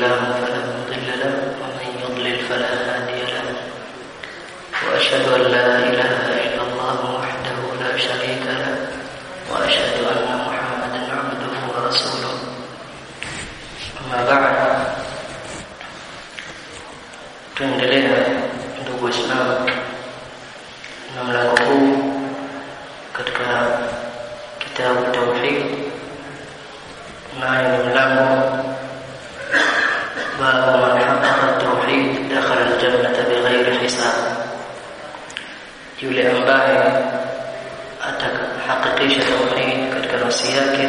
الله فلا مضل له ومن يضلل فلا هادي له. وأشهد أن لا إله إلا الله وحده لا شريك له وأشهد أن محمدا عبده ورسوله. أما بعد tuendelea ndugu Waislamu na mlango huu katika kitabu ni mlango babu man haqqaqa tauhid dakhala aljannata bighairi hisab yule ambaye atahakikisha tauhid katika nafsi yake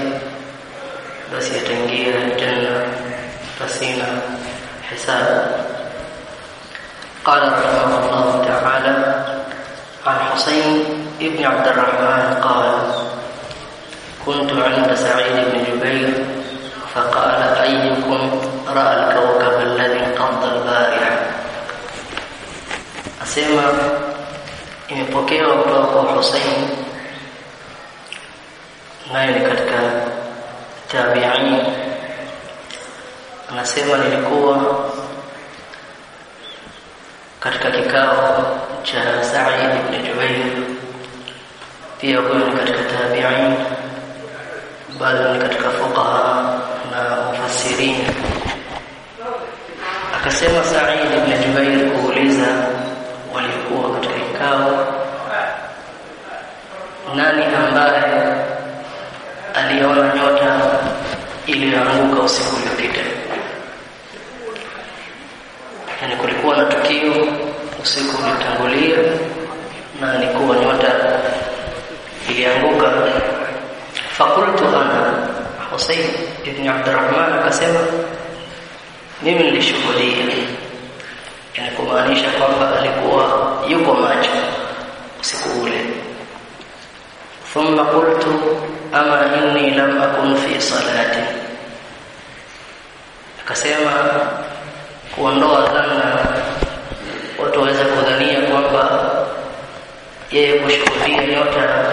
basi ataingia janna pasina hisabu قال رحمه الله تعالى عن حسين بن عبد الرحمن قال كنت عند سعيد بن جبير فقال أيكم رأى الكوكب الذي انقض البارحة؟ أسمع imepokewa kutoka kwa Hussein naye ni katika tabi'in. Anasema nilikuwa katika kikao cha Sa'id ibn Jubayr pia huyo ni katika tabi'in bali ni katika fuqaha na mufassirin. Akasema Sa'id ibn Jubayr kuuliza walikuwa katika kikao nani ambaye aliona nyota iliyoanguka usiku uliopita yani kulikuwa na tukio usiku ulitangulia na alikuwa nyota ilianguka. Fakultu ana Husayn ibn Abdurrahman akasema mimi nilishuhudia. Yani kumaanisha kwamba alikuwa yuko macho usiku ule. Thumma qultu ama inni lam akun fi salati akasema kuondoa dhana watu waweze kudhania kwamba yeye kushuhudia nyota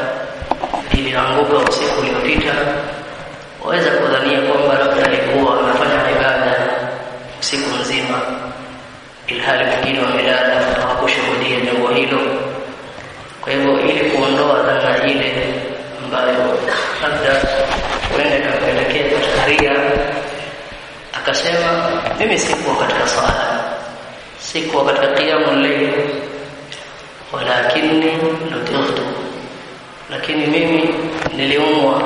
ilianguka usiku uliopita waweza kudhania kwamba labda alikuwa anafanya ibada usiku mzima ilhali wengine wamelala hawakushuhudia jambo hilo. Kwa hivyo ili kuondoa dhana ile ambayo labda huenda ikapelekea kutaharia akasema mimi sikuwa katika sala sikuwa katika qiyamul layl. Walakinni nutirtu. Lakini mimi niliumwa.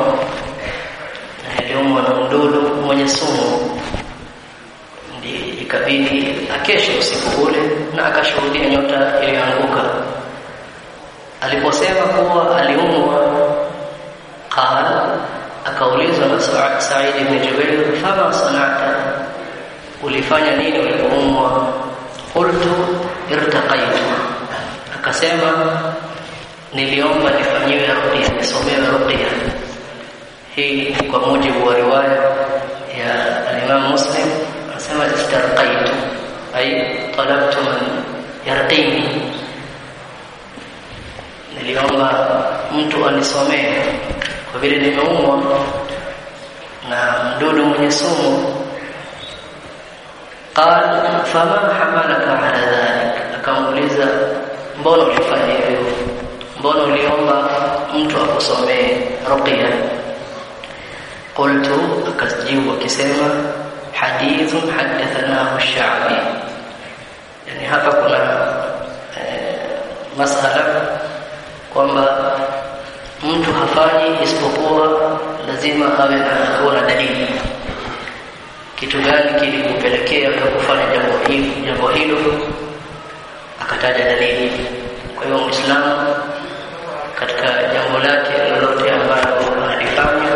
Na niliumwa na mdudu mwenye sumu. Ndi ikabidi akeshe usiku ule na akashuhudia nyota iliyoanguka. Aliposema kuwa aliumwa qala akaulizwa na Said ibn Jubair fama sanata ulifanya nini ulipoumwa? Qultu irtaqaitu akasema niliomba nifanyiwe ruqya nisomewe ruqya. Hii kwa mujibu wa riwaya ya al-Imam Muslim. Anasema istarqaitu ay talabtu man yarqini. Niliomba mtu anisomee kwa vile nimeumwa na mdudu mwenye sumu qala fama hamalaka ala dhalik akamuuliza mbona ulifanya hivyo mbona uliomba mtu akusomee ruqya qultu akajibu akisema hadithun hadathanahu ash-sha'bi yani hapa kuna eh, masala kwamba mtu hafanyi isipokuwa lazima awe anakuwa na dalili. Kitu gani kilikupelekea kufanya jambo hili jambo hilo akataja dalili? Kwa hiyo muislamu katika jambo lake lolote ambalo analifanya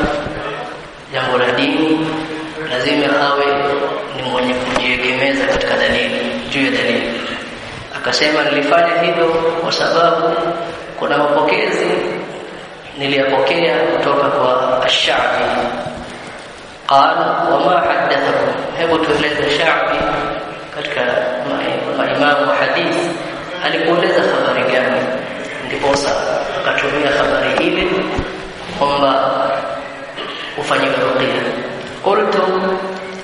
jambo la dini lazima awe ni mwenye kujiegemeza katika dalili juu ya dalili. Akasema nilifanya hivyo kwa sababu kuna niliyapokea kutoka kwa ash-Sha'bi qala wama haddathakum hebu tueleze Sha'bi katika maimamu wa hadithi alikueleza habari gani ndiposa akatumia habari ile kwamba ufanyiwe ruqya qultu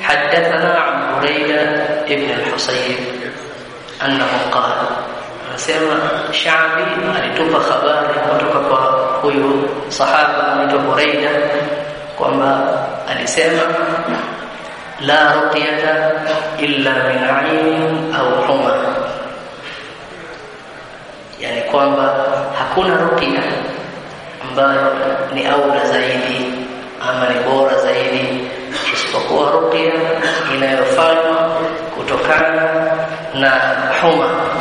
حدثنا عن بريدة ابن الحصيب أنه قال anasema Shaabi alitupa habari kutoka kwa huyu sahaba anaitwa Buraida kwamba alisema la ruqyata illa min ayn au huma, yani kwamba hakuna ruqya ambayo ni aula zaidi ama ni bora zaidi isipokuwa ruqya inayofanywa kutokana na huma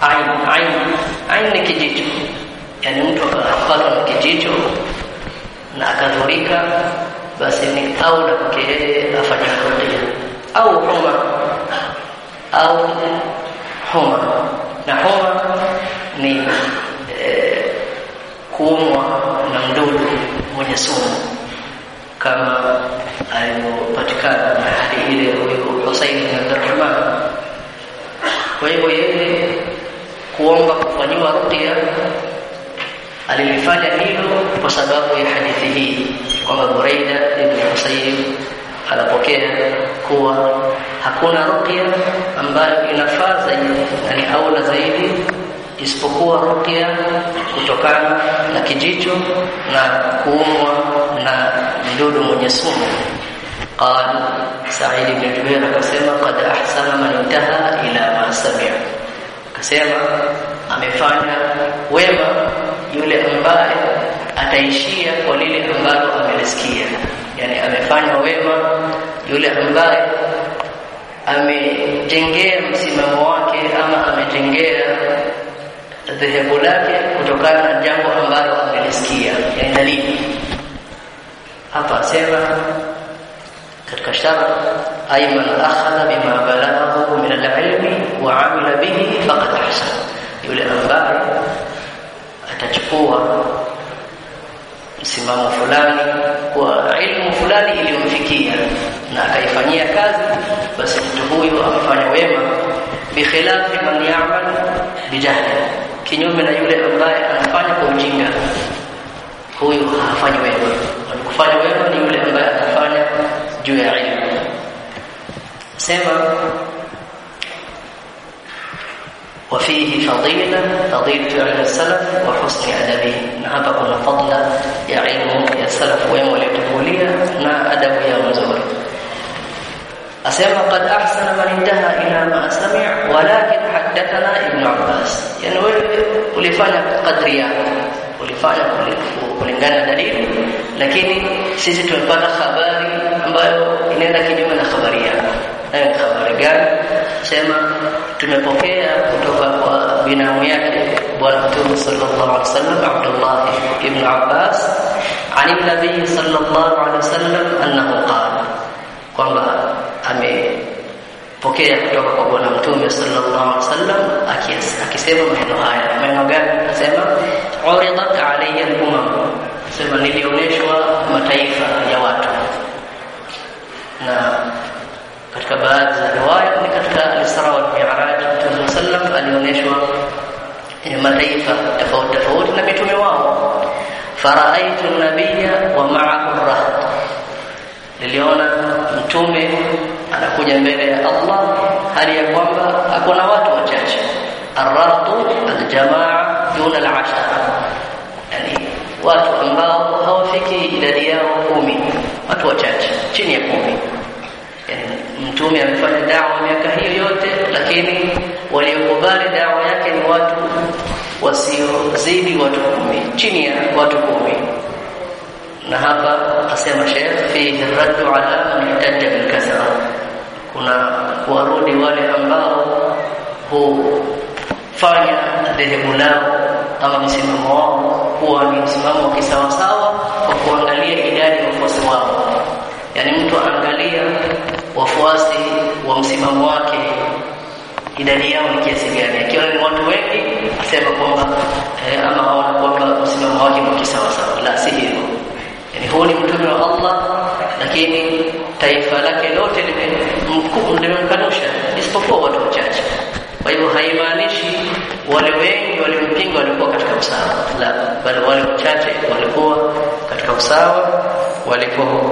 ain ain ain ni kijicho yani mtu akapatwa na kijicho na akadhurika basi ni au na yeye afanye ruqya au huma au huma na huma ni eh, kuumwa na mdudu mwenye sumu kama alivyopatikana na hali ile huyu Husain bin Abdurrahman. Kwa hivyo yeye kuomba kufanyiwa ruqya alilifanya hilo kwa sababu ya hadithi hii kwamba Buraida ibn Husayn anapokea kuwa hakuna ruqya ambayo inafaa zaidi na ni aula zaidi isipokuwa ruqya kutokana na kijicho na kuumwa na mdudu mwenye sumu قال سعيد بن جبير akasema qad ahsana man intaha ila ma sami'a akasema amefanya wema yule ambaye ataishia kwa lile ambalo amelisikia. Yani amefanya wema yule ambaye amejengea msimamo wake ama amejengea dhehebu lake kutokana na jambo ambalo amelisikia. Yani dalili. Hapa asema katika shara ay man akhadha bima balaghahu min al-ilmi wa amila bihi faqad ahsana yule ambaye atachukua msimamo fulani kwa ilmu fulani iliyomfikia na akaifanyia kazi basi mtu huyo amefanya wema bikhilafi man ya'mal bijahli kinyume na yule ambaye anafanya kwa ujinga huyu hafanyi wema kufanya wema ni yule ambaye juu ya ilmu sema وفيه فضيلة فضيلة علم السلف وحسن أدبه. نعم كل فضلة يا علم يا سلف ويوم لتقولية ما أدب يا مزور أسيما قد أحسن من انتهى إلى ما سمع ولكن حدثنا ابن عباس. يعني ولفانا قدريا ولفانا ولنقانا دليل. لكن سيسة البلخ خباري ambayo inaenda kinyume na habari nayo ni habari gani sema tumepokea kutoka kwa binamu yake bwana mtume sallallahu alaihi wasallam Abdullah ibn Abbas. Ani nabii sallallahu alaihi wasallam annahu qala. Kwamba amepokea kutoka kwa bwana mtume sallallahu alaihi wasallam. Akisema maneno haya maneno gani anasema uridat alayya al-umam. Sema nilionyeshwa mataifa ya watu katika baadhi za riwaya ni katika al-Isra wal Mi'raj Mtume sallam alionyeshwa mataifa tofauti tofauti na mitume wao faraaitu nabiyya wa ma'ahu rahd niliona mtume anakuja mbele ya Allah hali ya kwamba hakuna watu wachache arrahdu aljamaa duna alashara yani watu ambao hawafiki idadi yao kumi. Watu wachache chini ya kumi. Yani mtume amefanya dawa miaka hiyo yote lakini waliokubali dawa yake ni watu wasiozidi watu kumi chini ya watu kumi. Na hapa asema Sheikh fi raddu ala man ihtajja bil kasra kuna kuwarudi wale ambao hufanya dhehebu lao ama msimamo wao kuwa ni msimamo wa kisawasawa kwa kuangalia idadi ya wafuasi wao yani mtu aangalia wafuasi wa msimamo wake idadi yao ni kiasi gani akiwa ni watu wengi asema kwamba eh, ama hawana kwamba msimamo wake ni kisawasawa la si hivyo yani huu ni mtume wa Allah. Lakini taifa lake lote limemkanusha isipokuwa watu wachache kwa hivyo haimaanishi wale wengi waliopinga walikuwa katika usawa, la bali wale wachache walikuwa katika usawa. Walipoamua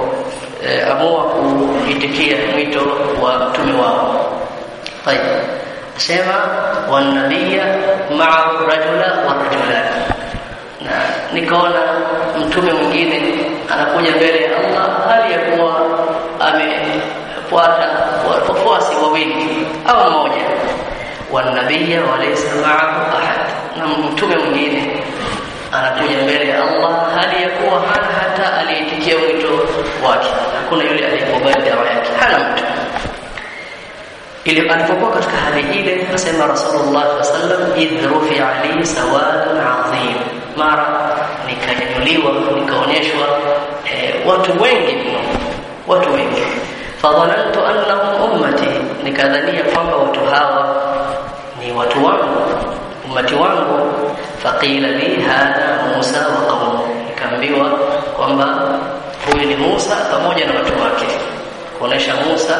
eh, amua kuitikia mwito wa mtume wao. Tayeb, sema wanabia maa rajula wa rajula, na nikaona mtume mwingine anakuja mbele ya Allah hali ya kuwa amefuata wafuasi wawili. Au mmoja. Wanabia walaysa ma'ahu ahad na mtume mwingine anakuja mbele ya Allah hali ya kuwa hana hata aliitikia mwito wake hakuna yule aliyekubali dawa yake hana mtu ili alipokuwa katika hali ile asema Rasulullah sallam idh rufi'a li sawadun adhim mara nikanyanyuliwa nikaonyeshwa eh, watu wengi mno watu wengi fadhanantu annahum ummati nikadhania kwamba watu hawa ni watu wangu ummati wangu. Faqila li hadha Musa wa qawmu nikaambiwa kwamba huyu ni Musa pamoja na watu wake kuonesha Musa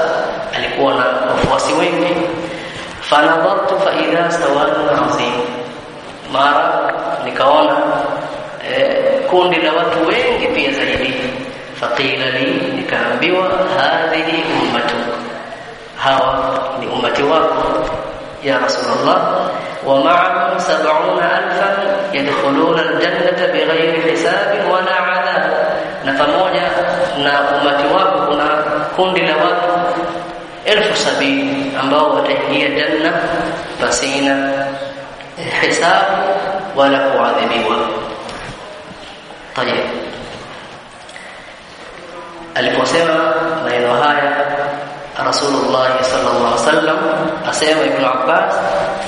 alikuwa na wafuasi wengi. Fanadhartu fa idha sawana azim mara nikaona eh, kundi la watu wengi pia zaidi faqila li nikaambiwa hadhihi ummatuk hawa ni ummati wako ya rasulullah wa ma'ahum sab'una alfan yadkhuluna aljannata bighayri hisabin wala 'adab na pamoja na ummati wako kuna kundi la watu elfu sabini ambao wataingia janna pasina hisabu wala kuadhibiwa tayeb aliposema maneno haya rasulullah sallallahu alaihi wasallam asema ibn abbas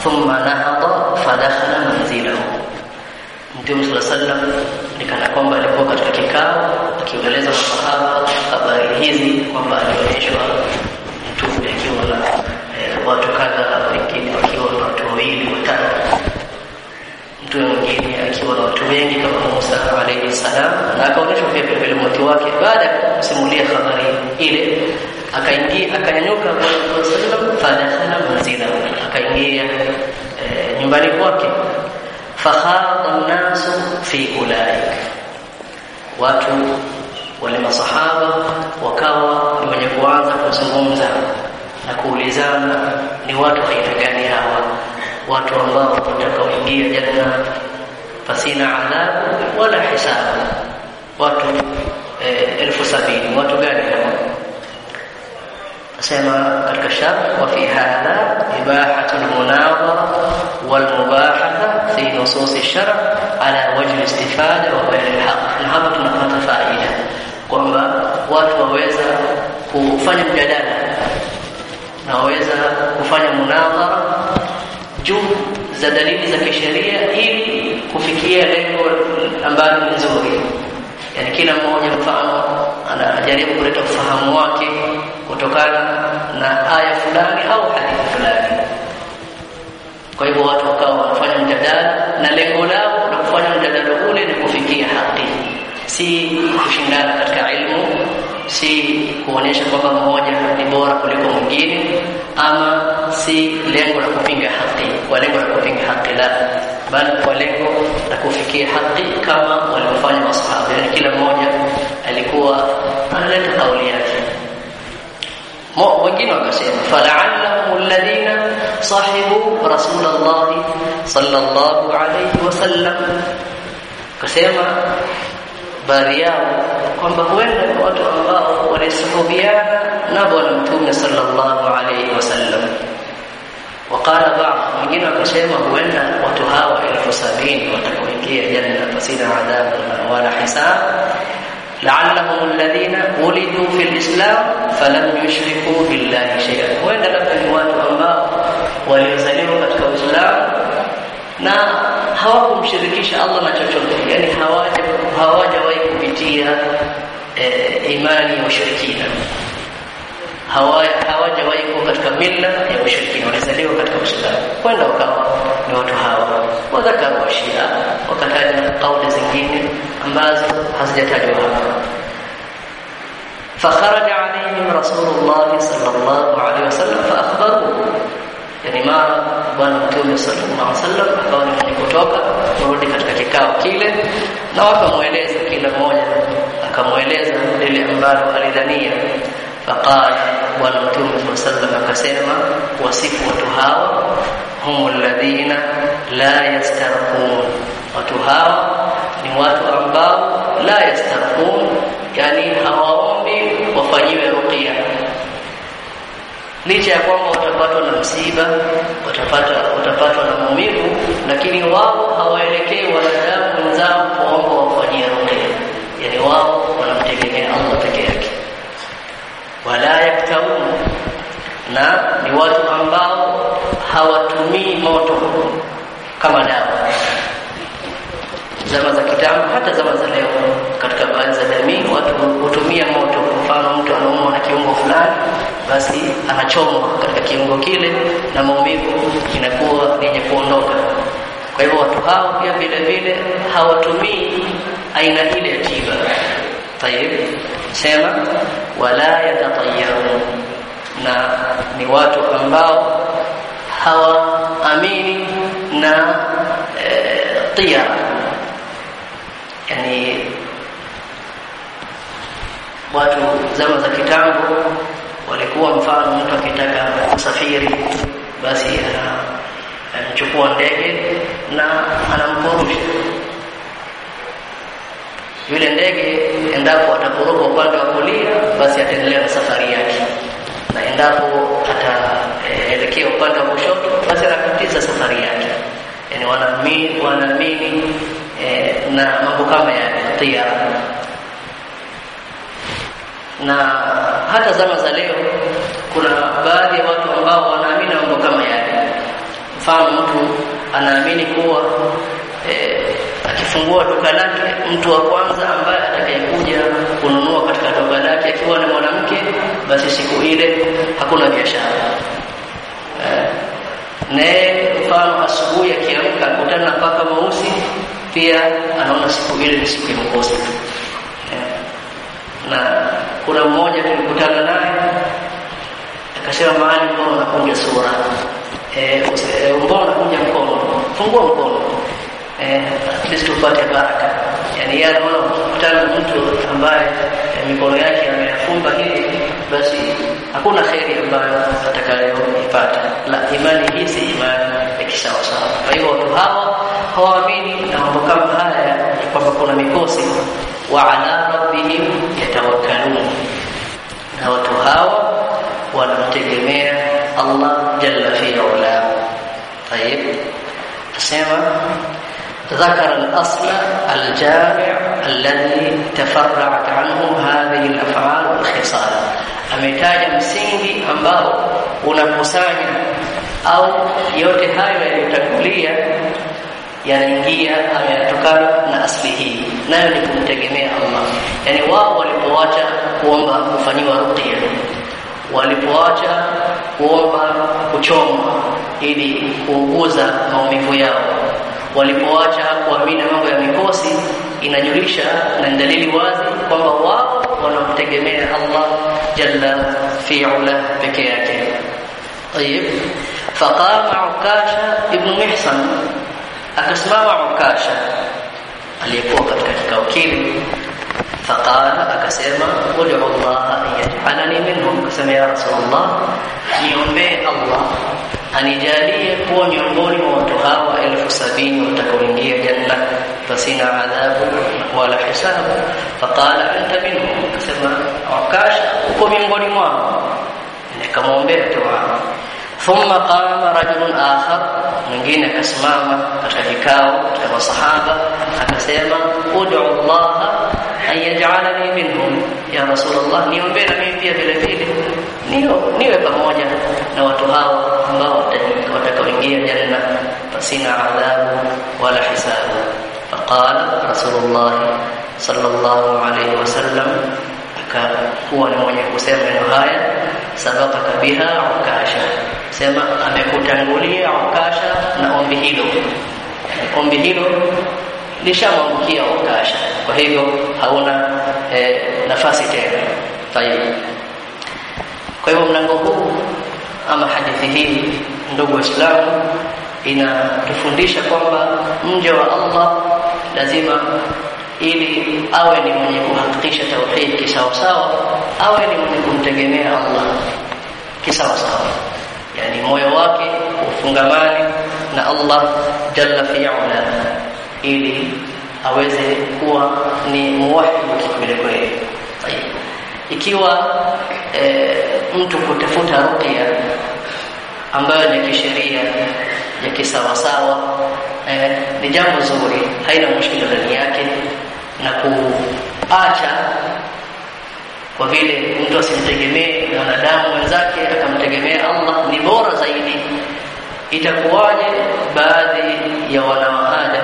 thumma nahada fadakhala manzilahu mtume sallallahu alaihi kwamba alikuwa katika kikao akieleza masahaba habari hizi kwamba alionyeshwa mtume akiwa na e, watu kadha wengine wakiwa na watu wawili watatu. Mtume mwingine akiwa na watu wengi kama Musa alayhi salam na akaonyeshwa pia pembele mtu wake baada ya kusimulia habari ile akaingia akanyanyuka kwa sallam fadakhala manzila akaingia e, nyumbani kwake fakhada an-nasu fi ulaik watu wale masahaba wakawa wenye kuanza kuzungumza na kuulizana ni watu aina gani hawa watu ambao watakaoingia janna pasina adhabu wala hisabu watu eh, elfu sabini watu gani wa fi hadha ibahatu almunadhara walmubahatha fi nusus ash-shar' ala wajhi al-istifada wa bayan al-haq na hapa tunapata faida kwamba watu waweza kufanya mjadala na waweza kufanya munadhara juu za dalili za kisheria ili kufikia lengo ambalo ni nzuri yani kila mmoja mfano anajaribu kuleta ufahamu wake kutokana na aya fulani au hadithi fulani. Kwa hivyo watu wakawa wanafanya mjadala na lengo lao la kufanya mjadala ule ni kufikia haki. Si kushindana katika ilmu si kuonyesha kwamba mmoja ni bora kuliko mwingine ama si lengo la kupinga haki kwa lengo la kupinga haki la bali kwa lengo la kufikia haki kama walivyofanya masahaba yani kila mmoja alikuwa analeta kauli yake wengine wakasema fala'allahum alladhina sahibu rasulullah sallallahu alayhi wasallam kasema baadhi yao kwamba huenda watu ambao walisuhubiana na bwana mtume sallallahu alayhi wasallam وقال بعض wengine wakasema huenda watu hawa elfu sabini watakaoingia janna pasina adhabu wala hisab لعلهم الذين ولدوا في الإسلام فلم يشركوا بالله شيئا وين لك يكون أما ويزلموا قد إسلام. نا هواكم شركيش الله ما تشوفه يعني هواجا هواج ويكون بتيا آه، إيمان وشركين هواجا هواج ويكون قد كملنا يا مشركين ويزلموا قد إسلام. وين لو كان ni watu hawa wadhakaru wa Shia wakataja kauli zingine ambazo hazijatajwa hapa فخرج عليهم رسول الله صلى الله عليه وسلم فأخبروه yani mara bwana mtume sallallahu alaihi wasallam akawa ni kutoka kurudi katika kikao kile na wakamweleza kila mmoja akamweleza lile ambalo alidhania faqala bwana mtume saa sallam akasema wasifu watu hawa hum يسترقون la yastarqun watu hawa ni watu ambao la yastarqun yani hawaombi wafanyiwe ruqya licha ya kwamba watapatwa na msiba watapata watapatwa na maumivu lakini wao hawaelekei wanadamu wenzao kuomba wafanyie ruqya wao wala yaktaun na ni watu ambao hawatumii moto kama dawa. Zama za kitambo hata zama za leo katika baadhi za jamii watu hutumia moto. Kwa mfano mtu anaumwa na kiungo fulani basi anachomwa katika kiungo kile na maumivu inakuwa yenye kuondoka. Kwa hivyo watu hao pia vile vile hawatumii aina ile ya tiba. Tayeb, sema wala yatatayarun na ni watu ambao hawa amini na e, tiyara yani watu zama za kitambo walikuwa mfano mtu akitaka kusafiri basi anachukua ndege na anamporusha yule ndege endapo atakuruka upande wa kulia basi ataendelea na safari yake. Na endapo ataelekea upande wa kushoto basi atakatiza safari yake. Yani wanaamini wanaamini e, na mambo kama ya tiyara na hata zama za leo kuna baadhi ya watu ambao wanaamini mambo kama yale. Mfano mtu anaamini kuwa e, akifungua duka lake mtu wa kwanza ambaye atakayekuja kununua katika duka lake akiwa ni mwanamke basi siku ile hakuna biashara. E, naye mfano asubuhi akiamka akutana na paka mweusi pia anaona siku ile ni siku ya mkosi e, na kuna mmoja tulikutana naye akasema mahali mbona unakunja sura? Eh mbona unakunja mkono? Fungua mkono eh sisi tupate baraka yani yeye anaona kukutana na mtu ambaye eh, mikono yake ameyafumba hivi basi hakuna kheri ambayo atakayoipata la imani hii si imani ya kisawa sawa kwa hiyo watu hawa hawaamini na mambo kama haya kwamba kuna mikosi wa ala rabbihim yatawakkalun na watu hawa wanamtegemea Allah jalla fi ula طيب asema ذكر الأصل الجامع الذي تفرعت عنه هذه الأفعال والخصال. أمتاج مسيني أمباو ونفسان أو يوتي هاي يعني ينجي أم يتكار من أصله نعم لكم تجميع الله. يعني واو والبواجة وما فني ورقيا والبواجة وما وشوم إلي وغوزة أو walipoacha kuamini mambo ya mikosi inajulisha na dalili wazi kwamba wao wanamtegemea Allah jalla fi'ala peke yake طيب فقام عكاشة ابن محصن akasimama Ukasha aliyekuwa katika kikao kile faqala akasema ud'u Allah yaj'alani minhum akasema ya rasulullah niombe Allah anijalie kuwa miongoni المحسبين وتكونيا جنة فسين عذاب ولا حساب. فقال أنت منهم. ثم عكاش أقو من بني كما أمبرت ثم قام رجل آخر. من جينا كسمامة كتبكاو كما صحابة. فكسيما ادعو الله an yaj'alani minhum. Ya rasulullah niombe na mimi pia vile vile niyo niwe pamoja na watu hao ambao watakaoingia janna pasina adhabu wala hisabu. Faqala rasulullah sallallahu alayhi wasallam akakuwa ni mwenye kusema maneno haya sabaqaka biha ukasha sema amekutangulia ukasha na ombi hilo ombi hilo lishamwangukia ukasha kwa hivyo hauna e, nafasi tena. Tayeb. Kwa hivyo mlango huu ama hadithi hii ndugu waislamu inatufundisha kwamba mje wa Allah lazima ili awe ni mwenye kuhakikisha tauhid kisawasawa awe ni mwenye kumtegemea Allah kisawasawa. Yani moyo wake ufungamani na Allah jalla fi'ala ili aweze kuwa ni muwahidi kweli kweli. Ikiwa e, mtu kutafuta ruqya ambayo ni kisheria ya kisawasawa eh, ni jambo zuri haina mushkila ndani yake na kuacha kwa vile mtu asimtegemee mwanadamu wenzake akamtegemea Allah ni bora zaidi. Itakuwaje baadhi ya wanawahada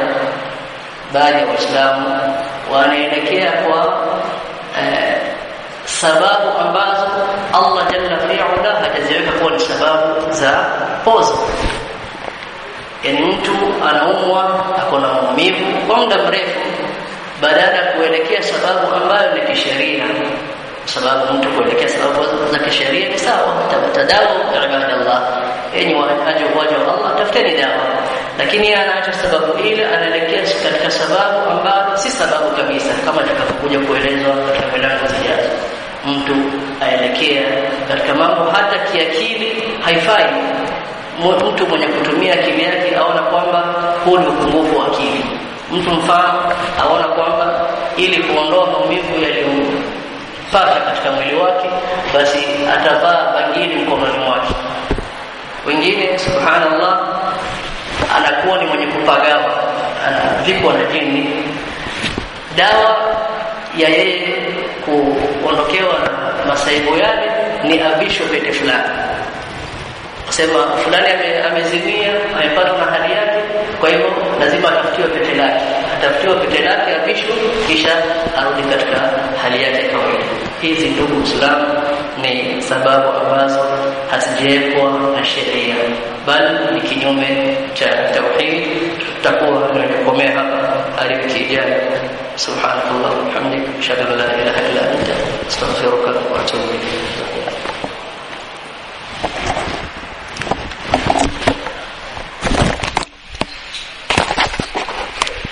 baadhi ya waislamu wanaelekea kwa eh, sababu ambazo Allah jalla fi'ala hajaziweka kuwa ni sababu za pozo yani mtu anaumwa akona maumivu kwa muda mrefu badala ya kuelekea sababu ambayo ni kisheria. Sababu mtu kuelekea sababu za kisheria ni sawa tadawu ibadallah yani wanahitaji umoja wa Allah tafuteni dawa. Lakini anaacha sababu ile anaelekea katika sababu ambayo si sababu kabisa kama tutakapokuja kuelezwa katika milango zijazo. Mtu aelekea katika mambo hata kiakili haifai. Mtu mwenye kutumia akili yake aona kwamba huu ni upungufu wa akili. Mtu mfano aona kwamba ili kuondoa maumivu yaliyompata katika mwili wake basi atavaa bangili mkononi mwake wengine subhanallah anakuwa ni mwenye kupagawa anavikwa na jini. Dawa ya yeye kuondokewa na masaibu yale ni abisho pete fulani. Kusema fulani amezimia amepatwa na hali yake kwa hivyo lazima atafutiwe pete lake. Atafutiwe pete lake abisho kisha arudi katika hali yake ya kawaida. Hizi ndugu islamu ni sababu ambazo hazijawekwa na sheria bali ni kinyume cha tauhid tutakuwa tunakomea hapa hadi wiki ijayo subhanakallah wa bihamdika ashhadu an la ilaha illa anta astaghfiruka wa atubu ilayk